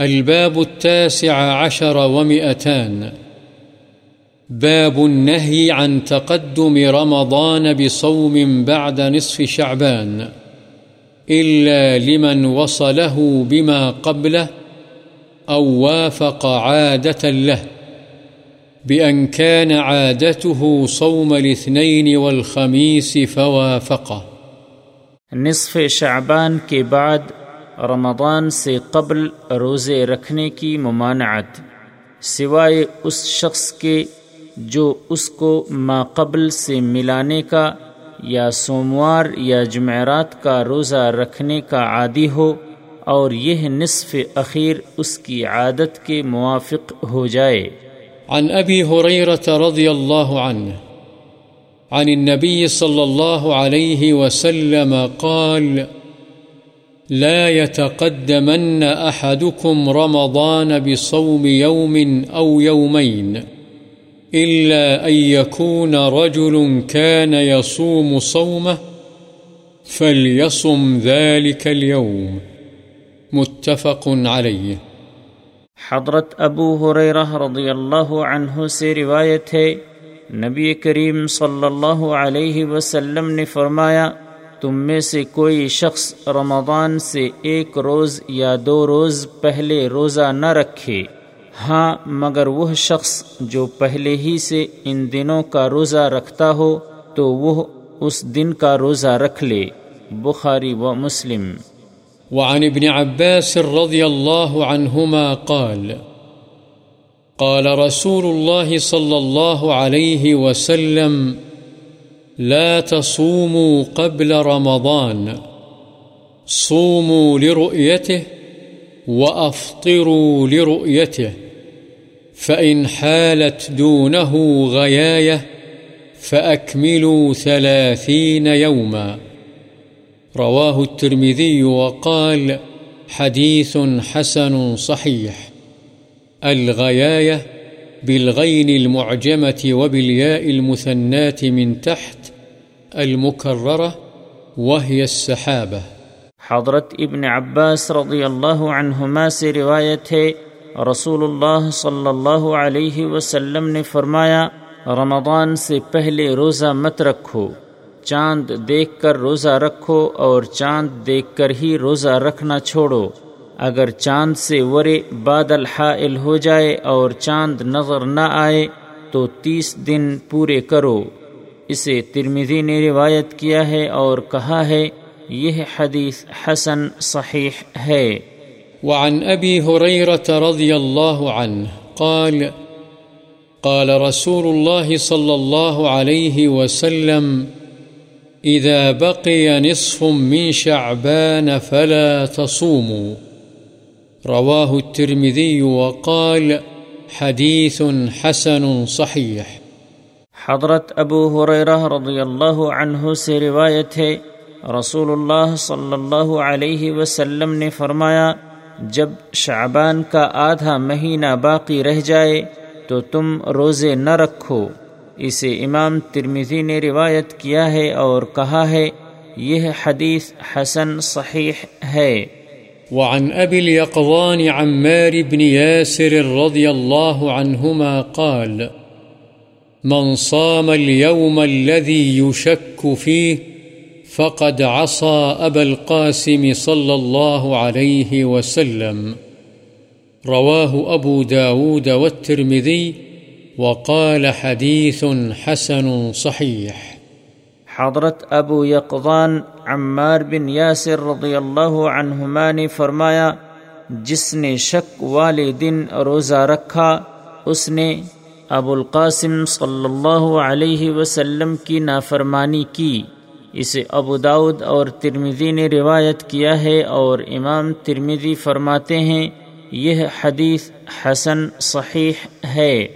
الباب التاسع عشر ومئتان. باب النهي عن تقدم رمضان بصوم بعد نصف شعبان. إلا لمن وصله بما قبله أو وافق عادة له. بأن كان عادته صوم الاثنين والخميس فوافقه. نصف شعبان کے بعد رمضان سے قبل روزے رکھنے کی ممانعت، سوائے اس شخص کے جو اس کو ما قبل سے ملانے کا یا سوموار یا جمعرات کا روزہ رکھنے کا عادی ہو اور یہ نصف اخیر اس کی عادت کے موافق ہو جائے۔ عن أبي هريرة رضي الله عنه عن النبي صلى الله عليه وسلم قال لا يتقدمن أحدكم رمضان بصوم يوم أو يومين إلا أن يكون رجل كان يصوم صومه فليصم ذلك اليوم. متفق عليه. حضرت ابو حریرہ رضی اللہ عنہ سے روایت ہے، نبی کریم صلی اللہ علیہ وسلم نے فرمایا تم میں سے کوئی شخص رمضان سے ایک روز یا دو روز پہلے روزہ نہ رکھے۔ ہاں مگر وہ شخص جو پہلے ہی سے ان دنوں کا روزہ رکھتا ہو، تو وہ اس دن کا روزہ رکھ لے۔ بخاری و مسلم۔ وعن ابن عباس رضي الله عنهما قال قال رسول الله صلى الله عليه وسلم لا تصوموا قبل رمضان. صوموا لرؤيته وأفطروا لرؤيته. فإن حالت دونه غياية فأكملوا ثلاثين يوماً. رواه الترمذي وقال حديث حسن صحيح. الغياية بالغين المعجمة وبالياء المثنات من تحت المكررة وهي السحابة. حضرت ابن عباس رضی اللہ عنہما سے روایت ہے رسول اللہ صلی اللہ علیہ وسلم نے فرمایا، رمضان سے پہلے روزہ مت رکھو، چاند دیکھ کر روزہ رکھو اور چاند دیکھ کر ہی روزہ رکھنا چھوڑو۔ اگر چاند سے ورے بادل حائل ہو جائے اور چاند نظر نہ آئے تو تیس دن پورے کرو۔ اسے ترمیدی نے روایت کیا ہے اور کہا ہے، یہ حدیث حسن صحیح ہے۔ وعن ابی حریرة رضی اللہ عنہ قال قال رسول الله صلى الله عليه وسلم إذا بقي نصف من شعبان فلا تصوموا رواه الترمذي وقال حديث حسن صحيح. حضرت ابو حریرہ رضی اللہ عنہ سے روایت ہے، رسول اللہ صلی اللہ علیہ وسلم نے فرمایا، جب شعبان کا آدھا مہینہ باقی رہ جائے تو تم روزے نہ رکھو۔ اسے امام ترمیزی نے روایت کیا ہے اور کہا ہے، یہ حدیث حسن صحیح ہے۔ وعن أبي اليقظان عمار بن ياسر رضي الله عنهما قال، من صام اليوم الذي يشك فيه فقد عصى أبا القاسم صلى الله عليه وسلم. رواه أبو داود والترمذي وقال حديث حسن صحيح. حضرت ابو یقضان عمار بن یاسر رضی اللہ عنہما نے فرمایا، جس نے شک والے دن روزہ رکھا، اس نے ابو القاسم صلی اللہ علیہ وسلم کی نافرمانی کی۔ اسے ابو داود اور ترمیدی نے روایت کیا ہے اور امام ترمیدی فرماتے ہیں، یہ حدیث حسن صحیح ہے۔